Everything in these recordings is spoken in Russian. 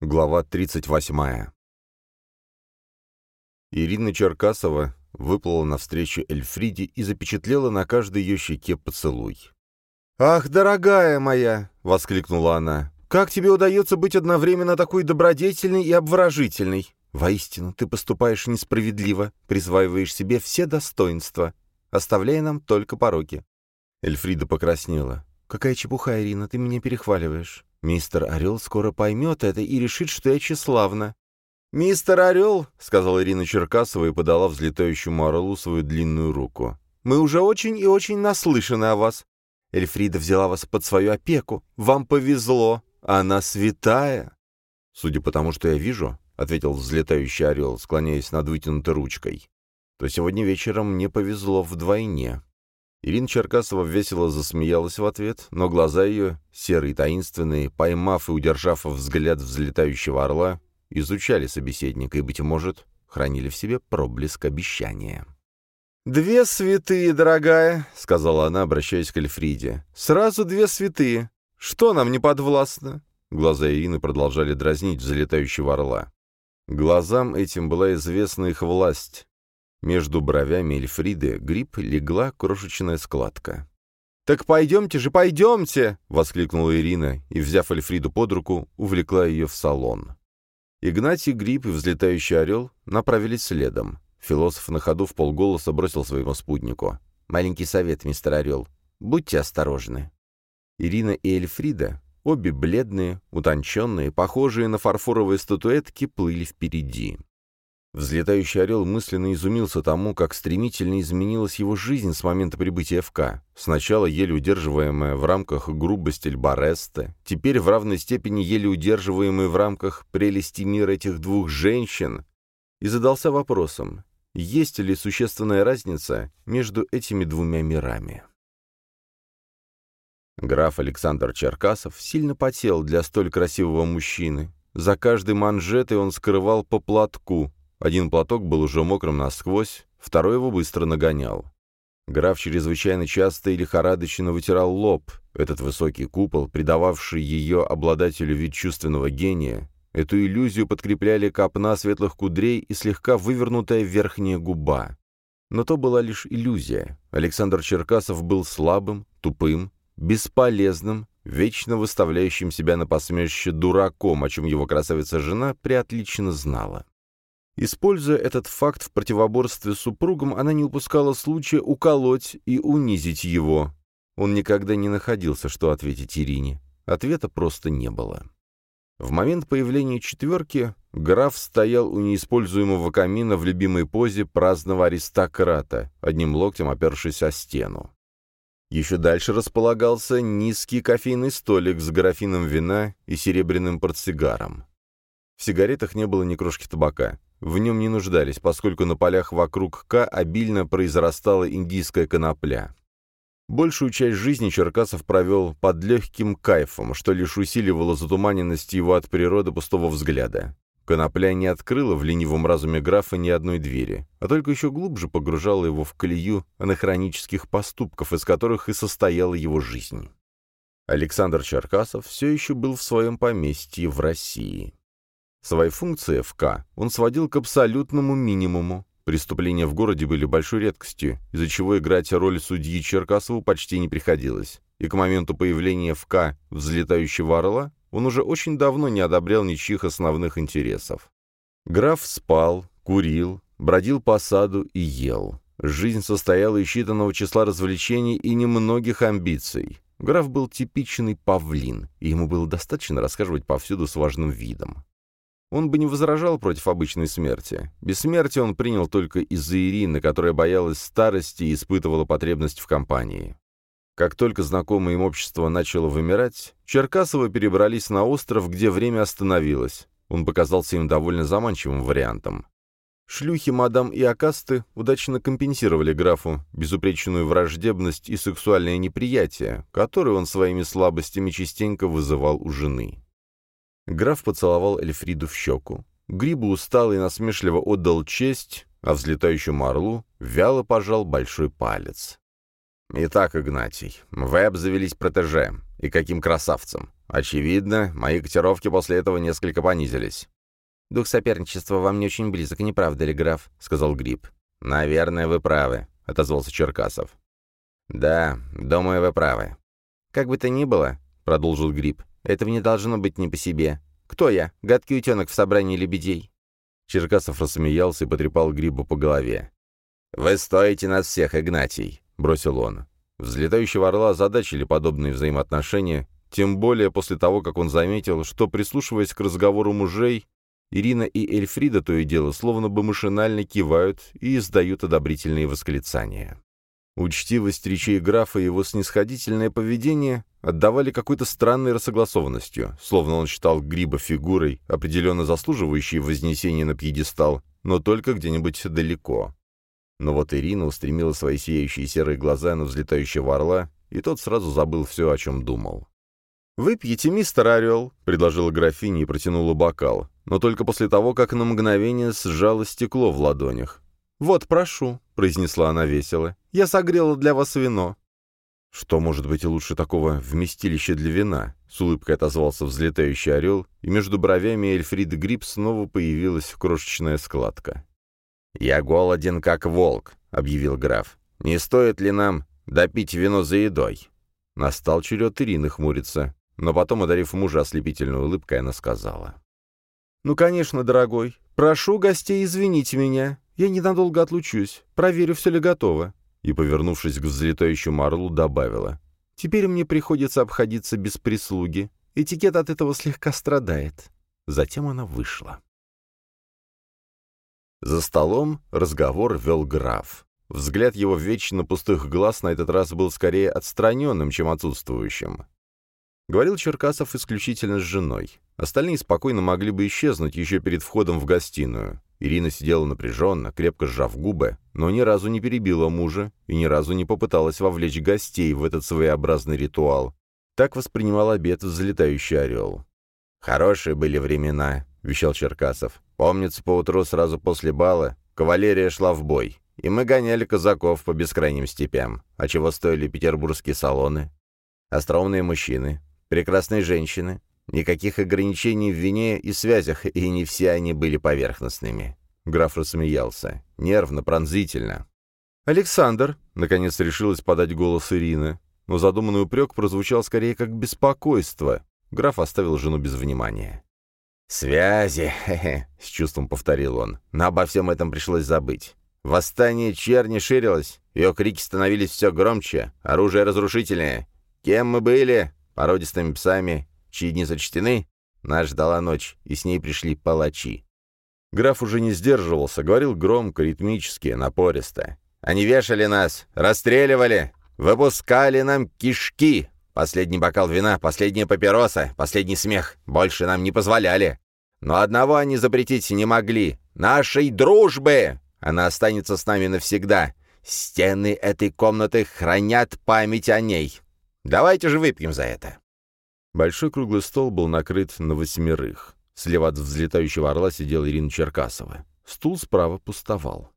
Глава 38. Ирина Черкасова выплыла навстречу Эльфриде и запечатлела на каждой ее щеке поцелуй. «Ах, дорогая моя!» — воскликнула она. «Как тебе удается быть одновременно такой добродетельной и обворожительной? Воистину, ты поступаешь несправедливо, присваиваешь себе все достоинства, оставляя нам только пороки». Эльфрида покраснела. «Какая чепуха, Ирина, ты меня перехваливаешь. Мистер Орел скоро поймет это и решит, что я тщеславна». «Мистер Орел», — сказала Ирина Черкасова и подала взлетающему орлу свою длинную руку, — «мы уже очень и очень наслышаны о вас. Эльфрида взяла вас под свою опеку. Вам повезло. Она святая». «Судя по тому, что я вижу», — ответил взлетающий орел, склоняясь над вытянутой ручкой, — «то сегодня вечером мне повезло вдвойне». Ирина Черкасова весело засмеялась в ответ, но глаза ее, серые таинственные, поймав и удержав взгляд взлетающего орла, изучали собеседника и, быть может, хранили в себе проблеск обещания. «Две святые, дорогая», — сказала она, обращаясь к Эльфриде. «Сразу две святые. Что нам не подвластно?» Глаза Ирины продолжали дразнить взлетающего орла. Глазам этим была известна их власть, между бровями Эльфриды гриб легла крошечная складка. «Так пойдемте же, пойдемте!» — воскликнула Ирина и, взяв Эльфриду под руку, увлекла ее в салон. Игнатий Гриб и взлетающий орел направились следом. Философ на ходу в полголоса бросил своему спутнику. «Маленький совет, мистер Орел. Будьте осторожны». Ирина и Эльфрида, обе бледные, утонченные, похожие на фарфоровые статуэтки, плыли впереди. Взлетающий орел мысленно изумился тому, как стремительно изменилась его жизнь с момента прибытия в К. Сначала еле удерживаемая в рамках грубости Льбареста, теперь в равной степени еле удерживаемая в рамках прелести мира этих двух женщин, и задался вопросом, есть ли существенная разница между этими двумя мирами. Граф Александр Черкасов сильно потел для столь красивого мужчины. За каждой манжетой он скрывал по платку, один платок был уже мокрым насквозь, второй его быстро нагонял. Граф чрезвычайно часто и лихорадочно вытирал лоб. Этот высокий купол, придававший ее обладателю вид чувственного гения, эту иллюзию подкрепляли копна светлых кудрей и слегка вывернутая верхняя губа. Но то была лишь иллюзия. Александр Черкасов был слабым, тупым, бесполезным, вечно выставляющим себя на посмешище дураком, о чем его красавица-жена преотлично знала. Используя этот факт в противоборстве с супругом, она не упускала случая уколоть и унизить его. Он никогда не находился, что ответить Ирине. Ответа просто не было. В момент появления четверки граф стоял у неиспользуемого камина в любимой позе праздного аристократа, одним локтем опершись о стену. Еще дальше располагался низкий кофейный столик с графином вина и серебряным портсигаром. В сигаретах не было ни крошки табака в нем не нуждались, поскольку на полях вокруг К обильно произрастала индийская конопля. Большую часть жизни Черкасов провел под легким кайфом, что лишь усиливало затуманенность его от природы пустого взгляда. Конопля не открыла в ленивом разуме графа ни одной двери, а только еще глубже погружала его в колею анахронических поступков, из которых и состояла его жизнь. Александр Черкасов все еще был в своем поместье в России. Свои функции ФК он сводил к абсолютному минимуму. Преступления в городе были большой редкостью, из-за чего играть роль судьи Черкасову почти не приходилось. И к моменту появления ФК взлетающего орла он уже очень давно не одобрял ничьих основных интересов. Граф спал, курил, бродил по саду и ел. Жизнь состояла из считанного числа развлечений и немногих амбиций. Граф был типичный павлин, и ему было достаточно рассказывать повсюду с важным видом. Он бы не возражал против обычной смерти. Бессмертие он принял только из-за Ирины, которая боялась старости и испытывала потребность в компании. Как только знакомое им общество начало вымирать, Черкасовы перебрались на остров, где время остановилось. Он показался им довольно заманчивым вариантом. Шлюхи мадам и Акасты удачно компенсировали графу безупречную враждебность и сексуальное неприятие, которое он своими слабостями частенько вызывал у жены. Граф поцеловал Эльфриду в щеку. Грибу устал и насмешливо отдал честь, а взлетающему орлу вяло пожал большой палец. «Итак, Игнатий, вы обзавелись протеже. И каким красавцем. Очевидно, мои котировки после этого несколько понизились. «Дух соперничества вам не очень близок, не правда ли, граф?» — сказал Гриб. «Наверное, вы правы», — отозвался Черкасов. «Да, думаю, вы правы». «Как бы то ни было», — продолжил Гриб, — «этого не должно быть не по себе. Кто я? Гадкий утенок в собрании лебедей?» Черкасов рассмеялся и потрепал Гриба по голове. «Вы стоите нас всех, Игнатий», — бросил он. Взлетающего орла озадачили подобные взаимоотношения, тем более после того, как он заметил, что, прислушиваясь к разговору мужей, Ирина и Эльфрида то и дело словно бы машинально кивают и издают одобрительные восклицания. Учтивость речей графа и его снисходительное поведение отдавали какой-то странной рассогласованностью, словно он считал Гриба фигурой, определенно заслуживающей вознесения на пьедестал, но только где-нибудь далеко. Но вот Ирина устремила свои сияющие серые глаза на взлетающего орла, и тот сразу забыл все, о чем думал. «Выпьете, мистер Орел», — предложила графиня и протянула бокал, но только после того, как на мгновение сжало стекло в ладонях. «Вот, прошу», — произнесла она весело, — «я согрела для вас вино». «Что может быть лучше такого вместилища для вина?» — с улыбкой отозвался взлетающий орел, и между бровями Эльфрида Гриб снова появилась крошечная складка. «Я голоден, как волк», — объявил граф. «Не стоит ли нам допить вино за едой?» Настал черед Ирины хмуриться. Но потом, одарив мужа ослепительной улыбкой, она сказала. «Ну, конечно, дорогой. Прошу гостей извинить меня. Я ненадолго отлучусь. Проверю, все ли готово». И, повернувшись к взлетающему орлу, добавила. «Теперь мне приходится обходиться без прислуги. Этикет от этого слегка страдает». Затем она вышла. За столом разговор вел граф. Взгляд его вечно пустых глаз на этот раз был скорее отстраненным, чем отсутствующим. Говорил Черкасов исключительно с женой. Остальные спокойно могли бы исчезнуть еще перед входом в гостиную. Ирина сидела напряженно, крепко сжав губы, но ни разу не перебила мужа и ни разу не попыталась вовлечь гостей в этот своеобразный ритуал. Так воспринимал обед взлетающий орел. «Хорошие были времена», — вещал Черкасов. «Помнится, поутру сразу после бала кавалерия шла в бой, и мы гоняли казаков по бескрайним степям. А чего стоили петербургские салоны? Остроумные мужчины, прекрасные женщины. Никаких ограничений в вине и связях, и не все они были поверхностными. Граф рассмеялся. Нервно, пронзительно. «Александр!» — наконец решилась подать голос Ирины. Но задуманный упрек прозвучал скорее как беспокойство. Граф оставил жену без внимания. «Связи!» — с чувством повторил он. «Но обо всем этом пришлось забыть. Восстание черни ширилось, ее крики становились все громче, оружие разрушительное. Кем мы были? породистыми псами, чьи дни зачтены, нас ждала ночь, и с ней пришли палачи. Граф уже не сдерживался, говорил громко, ритмически, напористо. «Они вешали нас, расстреливали, выпускали нам кишки. Последний бокал вина, последняя папироса, последний смех. Больше нам не позволяли. Но одного они запретить не могли. Нашей дружбы! Она останется с нами навсегда. Стены этой комнаты хранят память о ней. Давайте же выпьем за это». Большой круглый стол был накрыт на восьмерых. Слева от взлетающего орла сидела Ирина Черкасова. Стул справа пустовал.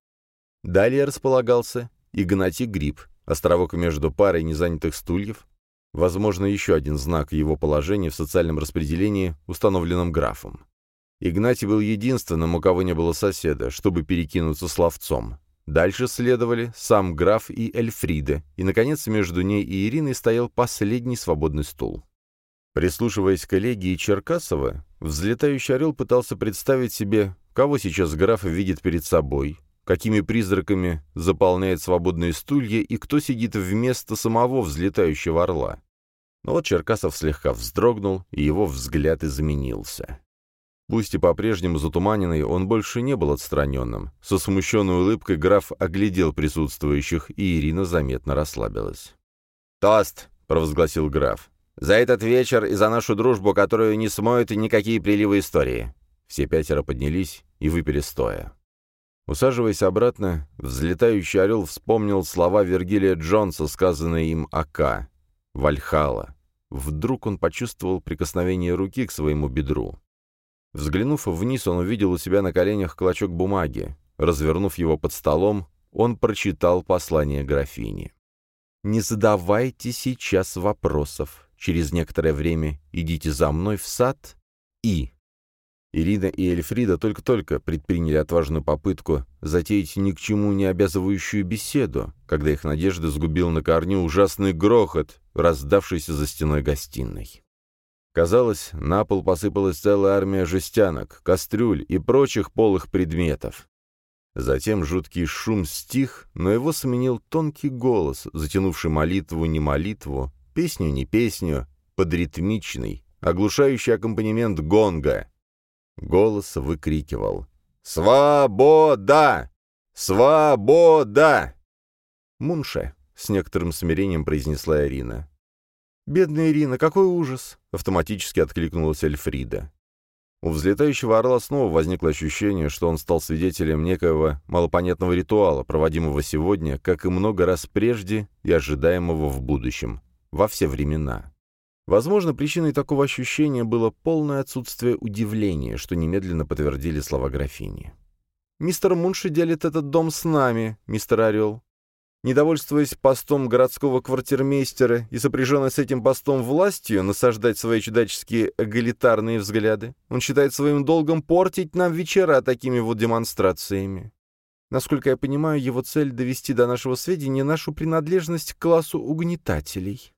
Далее располагался Игнатий Гриб, островок между парой незанятых стульев, возможно, еще один знак его положения в социальном распределении, установленном графом. Игнатий был единственным, у кого не было соседа, чтобы перекинуться словцом. Дальше следовали сам граф и Эльфрида, и, наконец, между ней и Ириной стоял последний свободный стул. Прислушиваясь к элегии Черкасова, взлетающий орел пытался представить себе, кого сейчас граф видит перед собой, какими призраками заполняет свободные стулья и кто сидит вместо самого взлетающего орла. Но вот Черкасов слегка вздрогнул, и его взгляд изменился. Пусть и по-прежнему затуманенный, он больше не был отстраненным. Со смущенной улыбкой граф оглядел присутствующих, и Ирина заметно расслабилась. «Тост!» — провозгласил граф. «За этот вечер и за нашу дружбу, которую не смоют никакие приливы истории!» Все пятеро поднялись и выпили стоя. Усаживаясь обратно, взлетающий орел вспомнил слова Вергилия Джонса, сказанные им К. Вальхала. Вдруг он почувствовал прикосновение руки к своему бедру. Взглянув вниз, он увидел у себя на коленях клочок бумаги. Развернув его под столом, он прочитал послание графини. «Не задавайте сейчас вопросов. Через некоторое время идите за мной в сад и...» Ирина и Эльфрида только-только предприняли отважную попытку затеять ни к чему не обязывающую беседу, когда их надежды сгубил на корню ужасный грохот, раздавшийся за стеной гостиной. Казалось, на пол посыпалась целая армия жестянок, кастрюль и прочих полых предметов. Затем жуткий шум стих, но его сменил тонкий голос, затянувший молитву не молитву, песню не песню, подритмичный, оглушающий аккомпанемент гонга. Голос выкрикивал «Свобода! Свобода!» «Мунше», — с некоторым смирением произнесла Ирина. «Бедная Ирина, какой ужас!» — автоматически откликнулась Эльфрида. У взлетающего орла снова возникло ощущение, что он стал свидетелем некоего малопонятного ритуала, проводимого сегодня, как и много раз прежде и ожидаемого в будущем, во все времена. Возможно, причиной такого ощущения было полное отсутствие удивления, что немедленно подтвердили слова графини. «Мистер Мунши делит этот дом с нами, мистер Орел. Недовольствуясь постом городского квартирмейстера и сопряженной с этим постом властью насаждать свои чудаческие эгалитарные взгляды, он считает своим долгом портить нам вечера такими вот демонстрациями. Насколько я понимаю, его цель — довести до нашего сведения нашу принадлежность к классу угнетателей».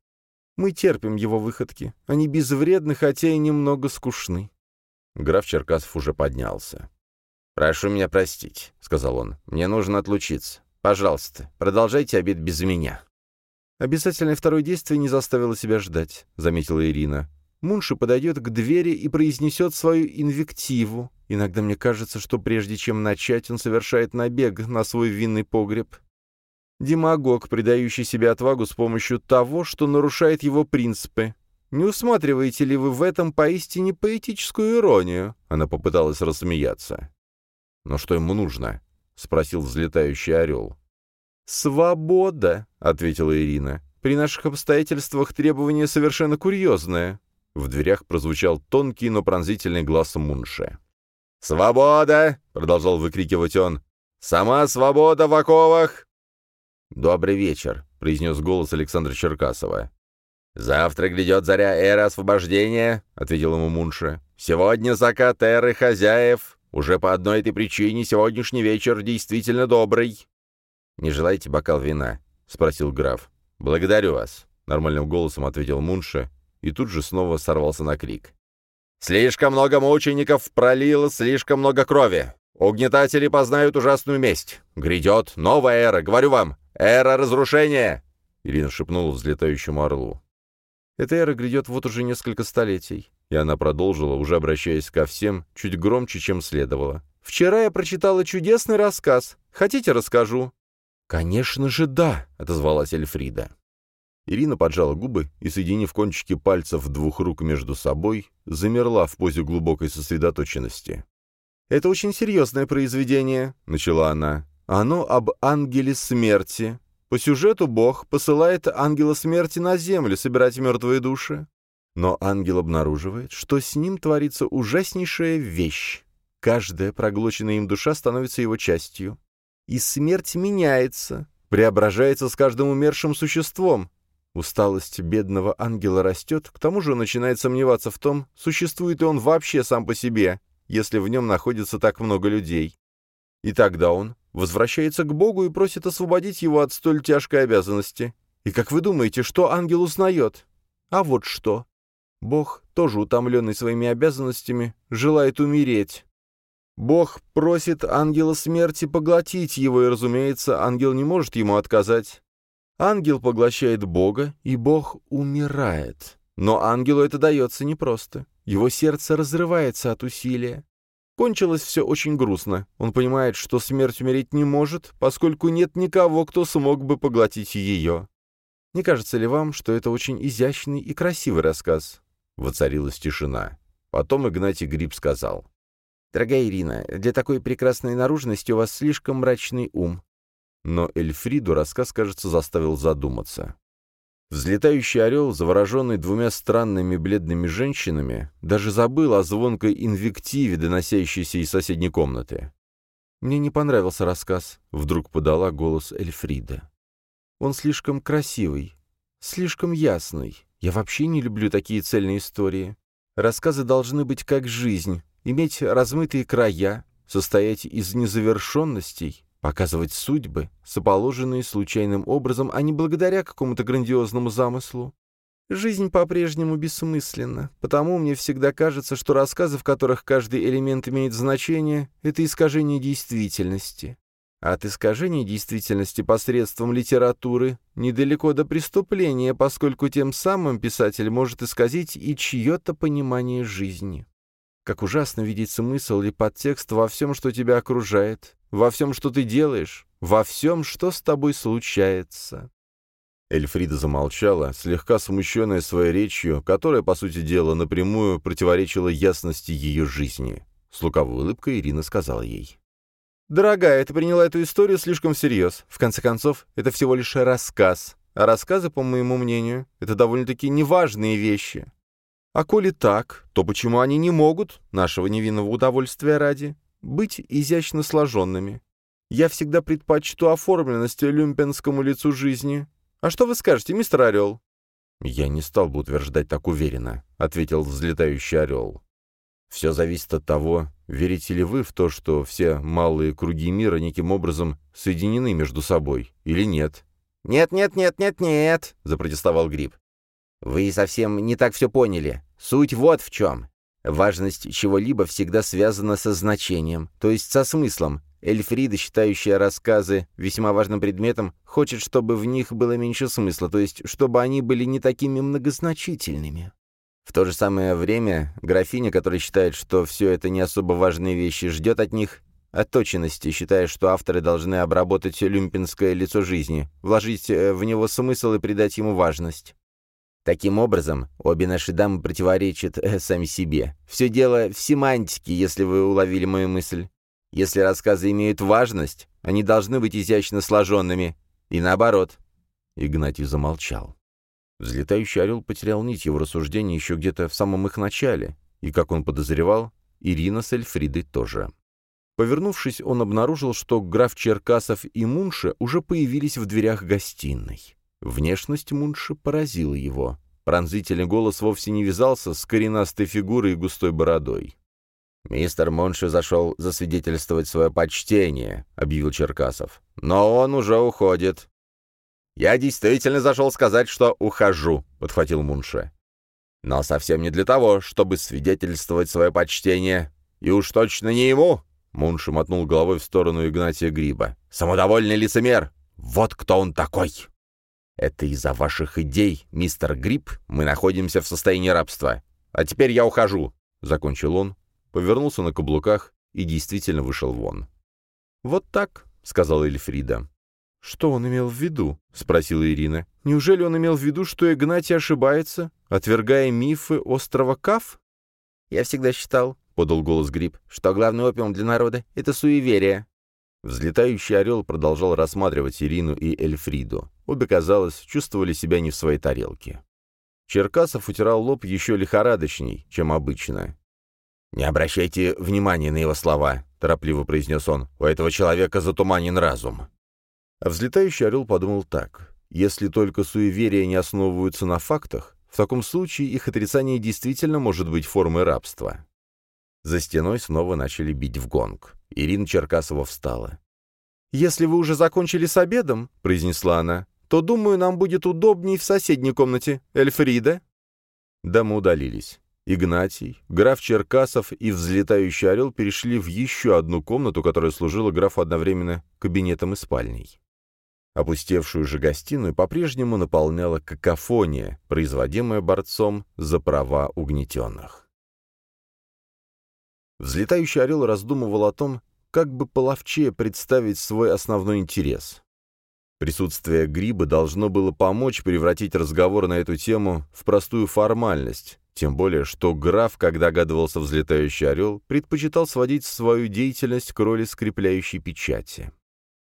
Мы терпим его выходки. Они безвредны, хотя и немного скучны». Граф Черкасов уже поднялся. «Прошу меня простить», — сказал он. «Мне нужно отлучиться. Пожалуйста, продолжайте обед без меня». «Обязательное второе действие не заставило себя ждать», — заметила Ирина. Мунши подойдет к двери и произнесет свою инвективу. Иногда мне кажется, что прежде чем начать, он совершает набег на свой винный погреб. Демагог, придающий себе отвагу с помощью того, что нарушает его принципы. Не усматриваете ли вы в этом поистине поэтическую иронию?» Она попыталась рассмеяться. «Но что ему нужно?» — спросил взлетающий орел. «Свобода», — ответила Ирина. «При наших обстоятельствах требование совершенно курьезное». В дверях прозвучал тонкий, но пронзительный глаз Мунше. «Свобода!» — продолжал выкрикивать он. «Сама свобода в оковах!» «Добрый вечер», — произнес голос Александра Черкасова. «Завтра грядет заря эры освобождения», — ответил ему Мунша. «Сегодня закат эры хозяев. Уже по одной этой причине сегодняшний вечер действительно добрый». «Не желаете бокал вина?» — спросил граф. «Благодарю вас», — нормальным голосом ответил Мунша и тут же снова сорвался на крик. «Слишком много мучеников пролило, слишком много крови. Угнетатели познают ужасную месть. Грядет новая эра, говорю вам, эра разрушения!» Ирина шепнула взлетающему орлу. «Эта эра грядет вот уже несколько столетий». И она продолжила, уже обращаясь ко всем, чуть громче, чем следовало. «Вчера я прочитала чудесный рассказ. Хотите, расскажу?» «Конечно же, да!» — отозвалась Эльфрида. Ирина поджала губы и, соединив кончики пальцев двух рук между собой, замерла в позе глубокой сосредоточенности. «Это очень серьезное произведение», — начала она. «Оно об ангеле смерти. По сюжету Бог посылает ангела смерти на землю собирать мертвые души. Но ангел обнаруживает, что с ним творится ужаснейшая вещь. Каждая проглоченная им душа становится его частью. И смерть меняется, преображается с каждым умершим существом. Усталость бедного ангела растет, к тому же он начинает сомневаться в том, существует ли он вообще сам по себе, если в нем находится так много людей. И тогда он возвращается к Богу и просит освободить его от столь тяжкой обязанности. И как вы думаете, что ангел узнает? А вот что. Бог, тоже утомленный своими обязанностями, желает умереть. Бог просит ангела смерти поглотить его, и, разумеется, ангел не может ему отказать. Ангел поглощает Бога, и Бог умирает. Но ангелу это дается непросто. Его сердце разрывается от усилия. Кончилось все очень грустно. Он понимает, что смерть умереть не может, поскольку нет никого, кто смог бы поглотить ее. Не кажется ли вам, что это очень изящный и красивый рассказ? Воцарилась тишина. Потом Игнатий Гриб сказал. «Дорогая Ирина, для такой прекрасной наружности у вас слишком мрачный ум». Но Эльфриду рассказ, кажется, заставил задуматься. Взлетающий орел, завороженный двумя странными бледными женщинами, даже забыл о звонкой инвективе, доносящейся из соседней комнаты. «Мне не понравился рассказ», — вдруг подала голос Эльфрида. «Он слишком красивый, слишком ясный. Я вообще не люблю такие цельные истории. Рассказы должны быть как жизнь, иметь размытые края, состоять из незавершенностей, показывать судьбы, соположенные случайным образом, а не благодаря какому-то грандиозному замыслу. Жизнь по-прежнему бессмысленна, потому мне всегда кажется, что рассказы, в которых каждый элемент имеет значение, — это искажение действительности. От искажения действительности посредством литературы недалеко до преступления, поскольку тем самым писатель может исказить и чье-то понимание жизни. Как ужасно видеть смысл или подтекст во всем, что тебя окружает, во всем, что ты делаешь, во всем, что с тобой случается. Эльфрида замолчала, слегка смущенная своей речью, которая, по сути дела, напрямую противоречила ясности ее жизни. С лукавой улыбкой Ирина сказала ей. «Дорогая, ты приняла эту историю слишком всерьез. В конце концов, это всего лишь рассказ. А рассказы, по моему мнению, это довольно-таки неважные вещи. А коли так, то почему они не могут, нашего невинного удовольствия ради, быть изящно сложенными? Я всегда предпочту оформленность люмпенскому лицу жизни, «А что вы скажете, мистер Орел?» «Я не стал бы утверждать так уверенно», — ответил взлетающий орел. «Все зависит от того, верите ли вы в то, что все малые круги мира неким образом соединены между собой, или нет?» «Нет, нет, нет, нет, нет», — запротестовал Гриб. «Вы совсем не так все поняли. Суть вот в чем. Важность чего-либо всегда связана со значением, то есть со смыслом, Эльфрида, считающая рассказы весьма важным предметом, хочет, чтобы в них было меньше смысла, то есть чтобы они были не такими многозначительными. В то же самое время графиня, которая считает, что все это не особо важные вещи, ждет от них отточенности, считая, что авторы должны обработать люмпинское лицо жизни, вложить э, в него смысл и придать ему важность. Таким образом, обе наши дамы противоречат э, сами себе. Все дело в семантике, если вы уловили мою мысль. Если рассказы имеют важность, они должны быть изящно сложенными. И наоборот. Игнатий замолчал. Взлетающий орел потерял нить его рассуждений еще где-то в самом их начале, и, как он подозревал, Ирина с Эльфридой тоже. Повернувшись, он обнаружил, что граф Черкасов и Мунша уже появились в дверях гостиной. Внешность Мунши поразила его. Пронзительный голос вовсе не вязался с коренастой фигурой и густой бородой. «Мистер Монши зашел засвидетельствовать свое почтение», — объявил Черкасов. «Но он уже уходит». «Я действительно зашел сказать, что ухожу», — подхватил Мунше. «Но совсем не для того, чтобы свидетельствовать свое почтение. И уж точно не ему!» Мунши мотнул головой в сторону Игнатия Гриба. «Самодовольный лицемер! Вот кто он такой!» «Это из-за ваших идей, мистер Гриб, мы находимся в состоянии рабства. А теперь я ухожу», — закончил он, повернулся на каблуках и действительно вышел вон. «Вот так», — сказала Эльфрида. «Что он имел в виду?» — спросила Ирина. «Неужели он имел в виду, что Игнатий ошибается, отвергая мифы острова Каф?» «Я всегда считал», — подал голос Гриб, «что главный опиум для народа — это суеверие». Взлетающий орел продолжал рассматривать Ирину и Эльфриду. Обе, казалось, чувствовали себя не в своей тарелке. Черкасов утирал лоб еще лихорадочней, чем обычно. «Не обращайте внимания на его слова», — торопливо произнес он. «У этого человека затуманен разум». А взлетающий орел подумал так. Если только суеверия не основываются на фактах, в таком случае их отрицание действительно может быть формой рабства. За стеной снова начали бить в гонг. Ирина Черкасова встала. «Если вы уже закончили с обедом», — произнесла она, «то, думаю, нам будет удобней в соседней комнате. Эльфрида?» Дамы удалились. Игнатий, граф Черкасов и взлетающий орел перешли в еще одну комнату, которая служила графу одновременно кабинетом и спальней. Опустевшую же гостиную по-прежнему наполняла какофония, производимая борцом за права угнетенных. Взлетающий орел раздумывал о том, как бы половчее представить свой основной интерес. Присутствие гриба должно было помочь превратить разговор на эту тему в простую формальность, тем более, что граф, когда догадывался взлетающий орел, предпочитал сводить свою деятельность к роли скрепляющей печати.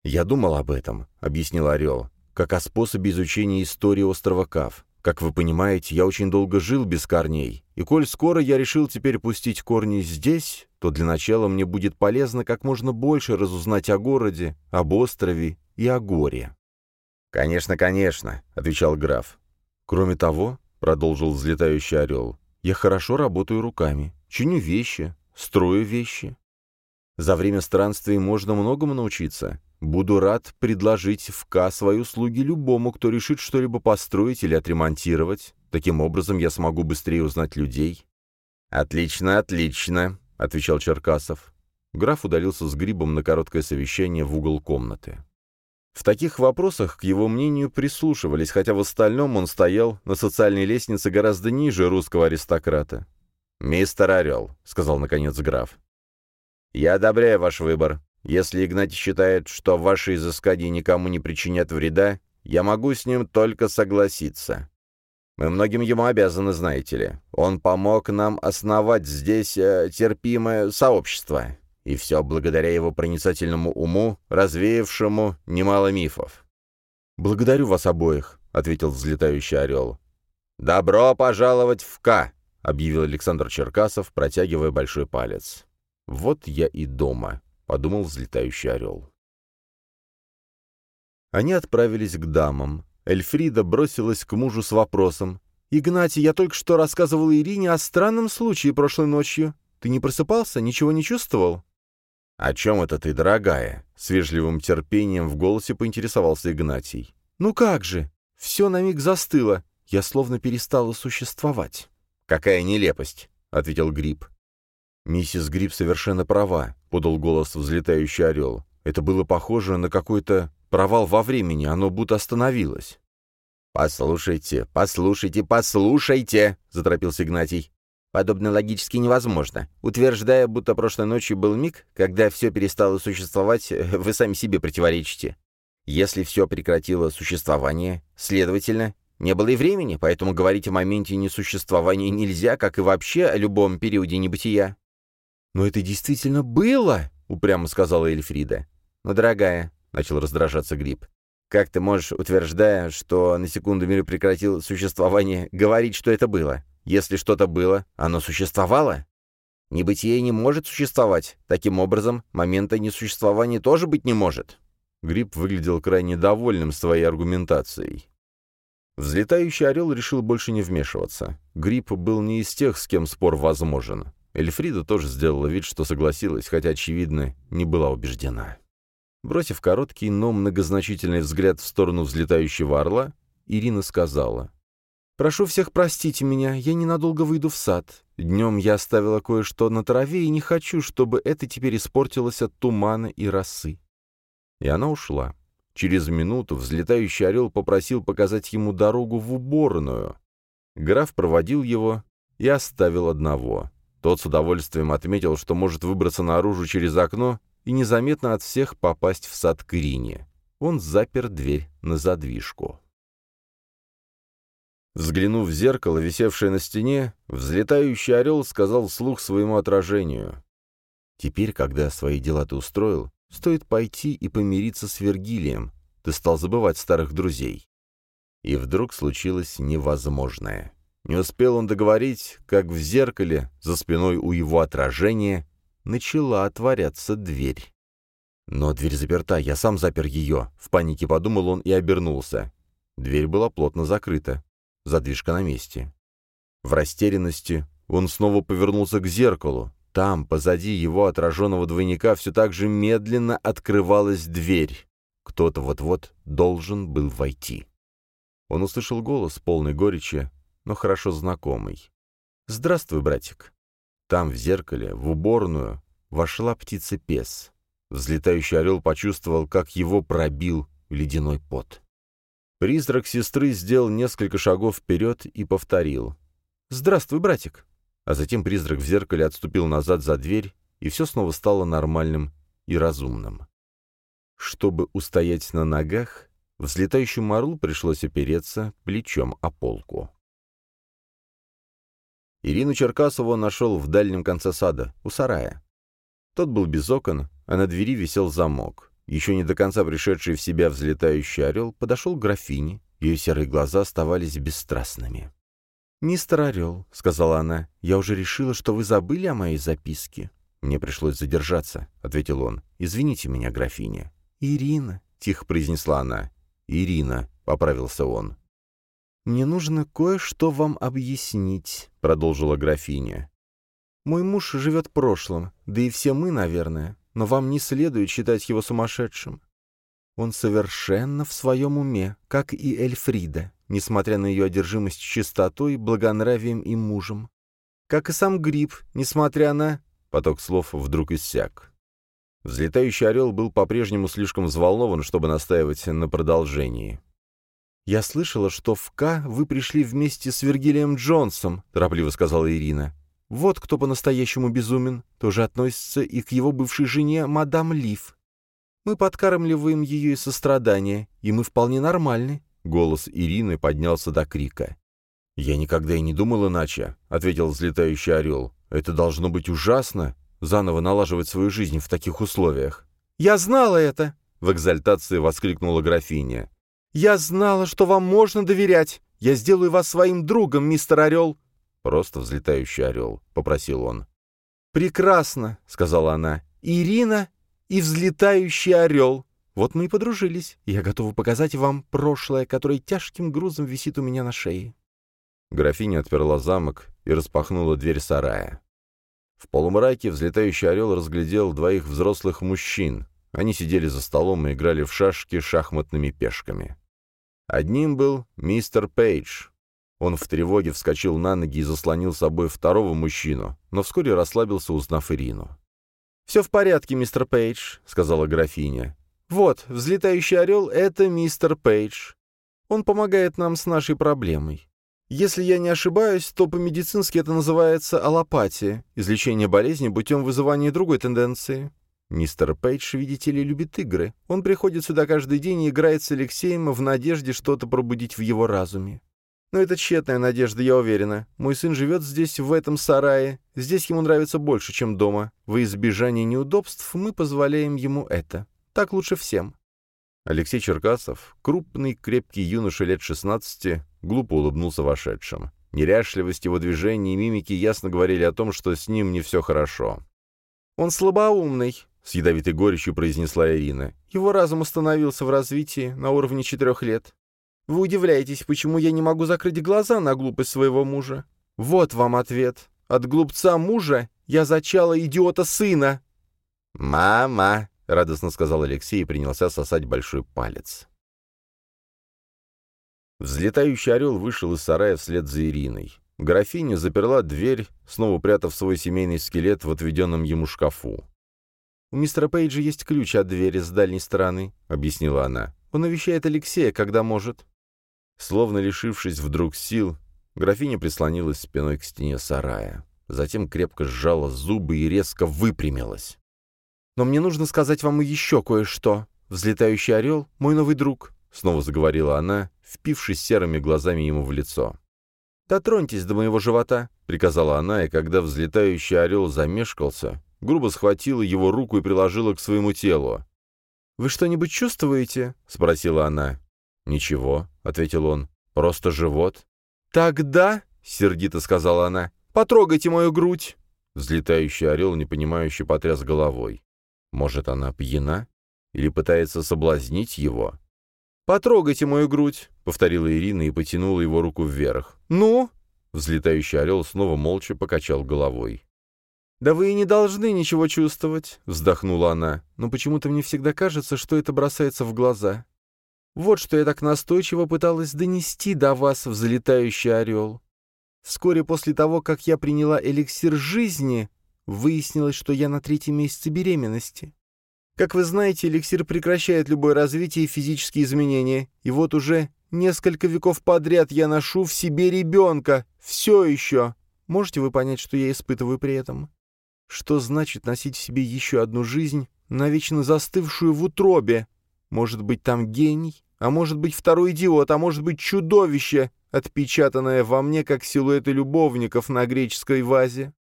«Я думал об этом», — объяснил орел, — «как о способе изучения истории острова Кав. Как вы понимаете, я очень долго жил без корней, и коль скоро я решил теперь пустить корни здесь, то для начала мне будет полезно как можно больше разузнать о городе, об острове и о горе». «Конечно, конечно», — отвечал граф. «Кроме того, продолжил взлетающий орел. «Я хорошо работаю руками, чиню вещи, строю вещи. За время странствий можно многому научиться. Буду рад предложить в К свои услуги любому, кто решит что-либо построить или отремонтировать. Таким образом я смогу быстрее узнать людей». «Отлично, отлично», — отвечал Черкасов. Граф удалился с грибом на короткое совещание в угол комнаты. В таких вопросах к его мнению прислушивались, хотя в остальном он стоял на социальной лестнице гораздо ниже русского аристократа. «Мистер Орел», — сказал наконец граф, — «я одобряю ваш выбор. Если Игнатий считает, что ваши изыскания никому не причинят вреда, я могу с ним только согласиться. Мы многим ему обязаны, знаете ли. Он помог нам основать здесь э, терпимое сообщество. И все благодаря его проницательному уму, развеявшему немало мифов. «Благодарю вас обоих», — ответил взлетающий орел. «Добро пожаловать в К», — объявил Александр Черкасов, протягивая большой палец. «Вот я и дома», — подумал взлетающий орел. Они отправились к дамам. Эльфрида бросилась к мужу с вопросом. «Игнатий, я только что рассказывала Ирине о странном случае прошлой ночью. Ты не просыпался, ничего не чувствовал?» «О чем это ты, дорогая?» — с вежливым терпением в голосе поинтересовался Игнатий. «Ну как же! Все на миг застыло. Я словно перестала существовать». «Какая нелепость!» — ответил Гриб. «Миссис Гриб совершенно права», — подал голос взлетающий орел. «Это было похоже на какой-то провал во времени, оно будто остановилось». «Послушайте, послушайте, послушайте!» — заторопился Игнатий. Подобно логически невозможно. Утверждая, будто прошлой ночью был миг, когда все перестало существовать, вы сами себе противоречите. Если все прекратило существование, следовательно, не было и времени, поэтому говорить о моменте несуществования нельзя, как и вообще о любом периоде небытия. «Но это действительно было!» — упрямо сказала Эльфрида. «Но, дорогая», — начал раздражаться Гриб, «как ты можешь, утверждая, что на секунду мир прекратил существование, говорить, что это было? Если что-то было, оно существовало. Небытие не может существовать. Таким образом, момента несуществования тоже быть не может. Гриб выглядел крайне довольным своей аргументацией. Взлетающий орел решил больше не вмешиваться. Гриб был не из тех, с кем спор возможен. Эльфрида тоже сделала вид, что согласилась, хотя, очевидно, не была убеждена. Бросив короткий, но многозначительный взгляд в сторону взлетающего орла, Ирина сказала, Прошу всех простить меня, я ненадолго выйду в сад. Днем я оставила кое-что на траве и не хочу, чтобы это теперь испортилось от тумана и росы». И она ушла. Через минуту взлетающий орел попросил показать ему дорогу в уборную. Граф проводил его и оставил одного. Тот с удовольствием отметил, что может выбраться наружу через окно и незаметно от всех попасть в сад к. Он запер дверь на задвижку. Взглянув в зеркало, висевшее на стене, взлетающий орел сказал вслух своему отражению. «Теперь, когда свои дела ты устроил, стоит пойти и помириться с Вергилием. Ты стал забывать старых друзей». И вдруг случилось невозможное. Не успел он договорить, как в зеркале, за спиной у его отражения, начала отворяться дверь. Но дверь заперта, я сам запер ее. В панике подумал он и обернулся. Дверь была плотно закрыта задвижка на месте. В растерянности он снова повернулся к зеркалу. Там, позади его отраженного двойника, все так же медленно открывалась дверь. Кто-то вот-вот должен был войти. Он услышал голос, полный горечи, но хорошо знакомый. «Здравствуй, братик». Там, в зеркале, в уборную, вошла птица-пес. Взлетающий орел почувствовал, как его пробил ледяной пот. Призрак сестры сделал несколько шагов вперед и повторил. «Здравствуй, братик!» А затем призрак в зеркале отступил назад за дверь, и все снова стало нормальным и разумным. Чтобы устоять на ногах, взлетающему орлу пришлось опереться плечом о полку. Ирину Черкасову нашел в дальнем конце сада, у сарая. Тот был без окон, а на двери висел замок. Еще не до конца пришедший в себя взлетающий орел подошел к графине, ее серые глаза оставались бесстрастными. «Мистер Орел», — сказала она, — «я уже решила, что вы забыли о моей записке». «Мне пришлось задержаться», — ответил он. «Извините меня, графиня». «Ирина», — тихо произнесла она. «Ирина», — поправился он. «Мне нужно кое-что вам объяснить», — продолжила графиня. «Мой муж живет прошлым, да и все мы, наверное, но вам не следует считать его сумасшедшим. Он совершенно в своем уме, как и Эльфрида, несмотря на ее одержимость чистотой, благонравием и мужем. Как и сам Гриб, несмотря на...» Поток слов вдруг иссяк. Взлетающий орел был по-прежнему слишком взволнован, чтобы настаивать на продолжении. «Я слышала, что в К вы пришли вместе с Вергилием Джонсом», — торопливо сказала Ирина. «Вот кто по-настоящему безумен, тоже относится и к его бывшей жене, мадам Лив. Мы подкармливаем ее из сострадания, и мы вполне нормальны». Голос Ирины поднялся до крика. «Я никогда и не думал иначе», — ответил взлетающий орел. «Это должно быть ужасно, заново налаживать свою жизнь в таких условиях». «Я знала это!» — в экзальтации воскликнула графиня. «Я знала, что вам можно доверять. Я сделаю вас своим другом, мистер Орел». «Просто взлетающий орел», — попросил он. «Прекрасно», — сказала она. «Ирина и взлетающий орел. Вот мы и подружились. Я готова показать вам прошлое, которое тяжким грузом висит у меня на шее». Графиня отперла замок и распахнула дверь сарая. В полумраке взлетающий орел разглядел двоих взрослых мужчин. Они сидели за столом и играли в шашки шахматными пешками. Одним был мистер Пейдж. Он в тревоге вскочил на ноги и заслонил собой второго мужчину, но вскоре расслабился, узнав Ирину. «Все в порядке, мистер Пейдж», — сказала графиня. «Вот, взлетающий орел — это мистер Пейдж. Он помогает нам с нашей проблемой. Если я не ошибаюсь, то по-медицински это называется аллопатия, излечение болезни путем вызывания другой тенденции. Мистер Пейдж, видите ли, любит игры. Он приходит сюда каждый день и играет с Алексеем в надежде что-то пробудить в его разуме. Но это тщетная надежда, я уверена. Мой сын живет здесь, в этом сарае. Здесь ему нравится больше, чем дома. Во избежание неудобств мы позволяем ему это. Так лучше всем. Алексей Черкасов, крупный, крепкий юноша лет 16, глупо улыбнулся вошедшим. Неряшливость его движений и мимики ясно говорили о том, что с ним не все хорошо. «Он слабоумный», — с ядовитой горечью произнесла Ирина. «Его разум остановился в развитии на уровне четырех лет. Вы удивляетесь, почему я не могу закрыть глаза на глупость своего мужа? Вот вам ответ. От глупца мужа я зачала идиота сына». «Мама!» — радостно сказал Алексей и принялся сосать большой палец. Взлетающий орел вышел из сарая вслед за Ириной. Графиня заперла дверь, снова прятав свой семейный скелет в отведенном ему шкафу. «У мистера Пейджа есть ключ от двери с дальней стороны», — объяснила она. «Он навещает Алексея, когда может». Словно лишившись вдруг сил, графиня прислонилась спиной к стене сарая. Затем крепко сжала зубы и резко выпрямилась. «Но мне нужно сказать вам еще кое-что. Взлетающий орел — мой новый друг», — снова заговорила она, впившись серыми глазами ему в лицо. «Дотроньтесь до моего живота», — приказала она, и когда взлетающий орел замешкался, грубо схватила его руку и приложила к своему телу. «Вы что-нибудь чувствуете?» — спросила она. «Ничего», — ответил он, — «просто живот». «Тогда», — сердито сказала она, — «потрогайте мою грудь». Взлетающий орел, непонимающе, потряс головой. «Может, она пьяна? Или пытается соблазнить его?» «Потрогайте мою грудь», — повторила Ирина и потянула его руку вверх. «Ну?» Взлетающий орел снова молча покачал головой. «Да вы и не должны ничего чувствовать», — вздохнула она. «Но почему-то мне всегда кажется, что это бросается в глаза. Вот что я так настойчиво пыталась донести до вас, взлетающий орел. Вскоре после того, как я приняла эликсир жизни, выяснилось, что я на третьем месяце беременности. Как вы знаете, эликсир прекращает любое развитие и физические изменения, и вот уже несколько веков подряд я ношу в себе ребенка. Все еще. Можете вы понять, что я испытываю при этом? Что значит носить в себе еще одну жизнь, навечно застывшую в утробе? Может быть, там гений, а может быть, второй идиот, а может быть, чудовище, отпечатанное во мне, как силуэты любовников на греческой вазе?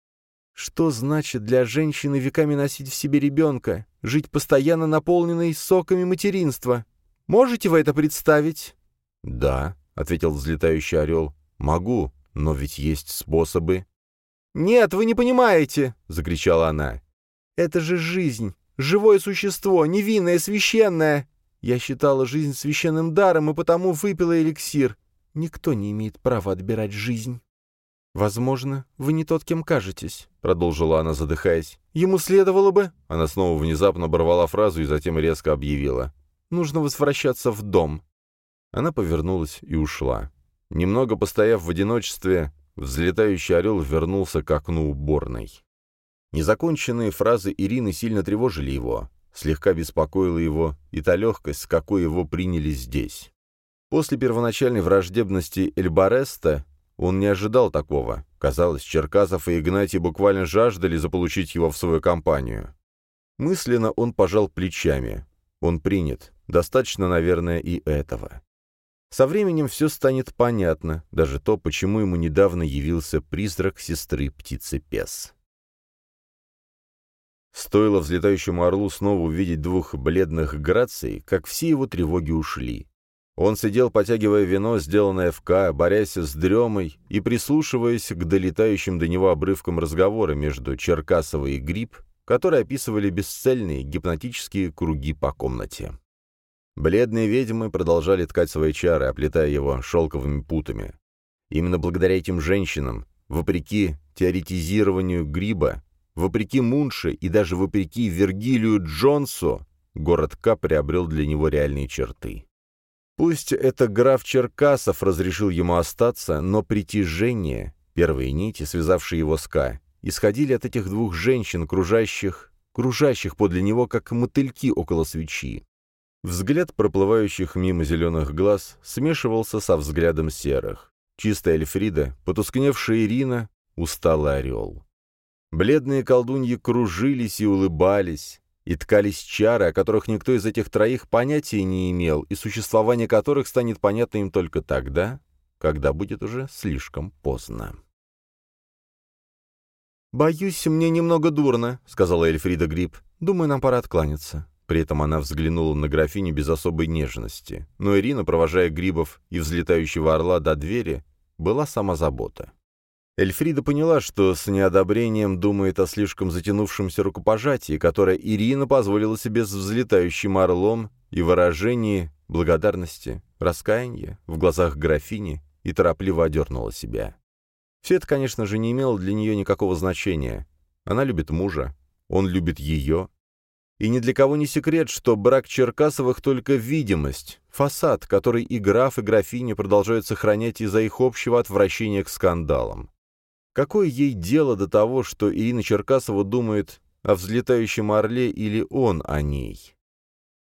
Что значит для женщины веками носить в себе ребенка, жить постоянно наполненной соками материнства? Можете вы это представить? — Да, — ответил взлетающий орел, — могу, но ведь есть способы. «Нет, вы не понимаете!» — закричала она. «Это же жизнь, живое существо, невинное, священное. Я считала жизнь священным даром и потому выпила эликсир. никто не имеет права отбирать жизнь». «Возможно, вы не тот, кем кажетесь», — продолжила она, задыхаясь. «Ему следовало бы...» Она снова внезапно оборвала фразу и затем резко объявила. «Нужно возвращаться в дом». Она повернулась и ушла. Немного постояв в одиночестве, взлетающий орел вернулся к окну уборной. Незаконченные фразы Ирины сильно тревожили его, слегка беспокоила его и та легкость, с какой его приняли здесь. После первоначальной враждебности Эльбареста он не ожидал такого. Казалось, Черкасов и Игнатий буквально жаждали заполучить его в свою компанию. Мысленно он пожал плечами. Он принят. Достаточно, наверное, и этого. Со временем все станет понятно, даже то, почему ему недавно явился призрак сестры птицы-пес. Стоило взлетающему орлу снова увидеть двух бледных граций, как все его тревоги ушли. Он сидел, потягивая вино, сделанное в К, борясь с дремой и прислушиваясь к долетающим до него обрывкам разговора между Черкасовой и Гриб, которые описывали бесцельные гипнотические круги по комнате. Бледные ведьмы продолжали ткать свои чары, оплетая его шелковыми путами. Именно благодаря этим женщинам, вопреки теоретизированию Гриба, вопреки Мунше и даже вопреки Вергилию Джонсу, город К приобрел для него реальные черты. Пусть это граф Черкасов разрешил ему остаться, но притяжение, первые нити, связавшие его с К, исходили от этих двух женщин, кружащих, кружащих подле него, как мотыльки около свечи. Взгляд проплывающих мимо зеленых глаз смешивался со взглядом серых. Чистая Эльфрида, потускневшая Ирина, усталый орел. Бледные колдуньи кружились и улыбались, и ткались чары, о которых никто из этих троих понятия не имел, и существование которых станет понятно им только тогда, когда будет уже слишком поздно. «Боюсь, мне немного дурно», — сказала Эльфрида Гриб. «Думаю, нам пора откланяться». При этом она взглянула на графиню без особой нежности. Но Ирина, провожая Грибов и взлетающего орла до двери, была сама забота. Эльфрида поняла, что с неодобрением думает о слишком затянувшемся рукопожатии, которое Ирина позволила себе с взлетающим орлом и выражении благодарности, раскаяния в глазах графини и торопливо одернула себя. Все это, конечно же, не имело для нее никакого значения. Она любит мужа, он любит ее, и ни для кого не секрет, что брак Черкасовых только видимость, фасад, который и граф, и графиня продолжают сохранять из-за их общего отвращения к скандалам. Какое ей дело до того, что Ирина Черкасова думает о взлетающем орле или он о ней?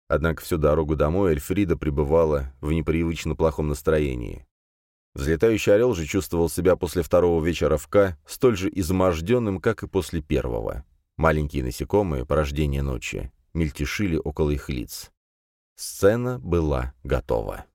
Однако всю дорогу домой Эльфрида пребывала в непривычно плохом настроении. Взлетающий орел же чувствовал себя после второго вечера в К столь же изможденным, как и после первого. Маленькие насекомые, порождение ночи, мельтешили около их лиц. Сцена была готова.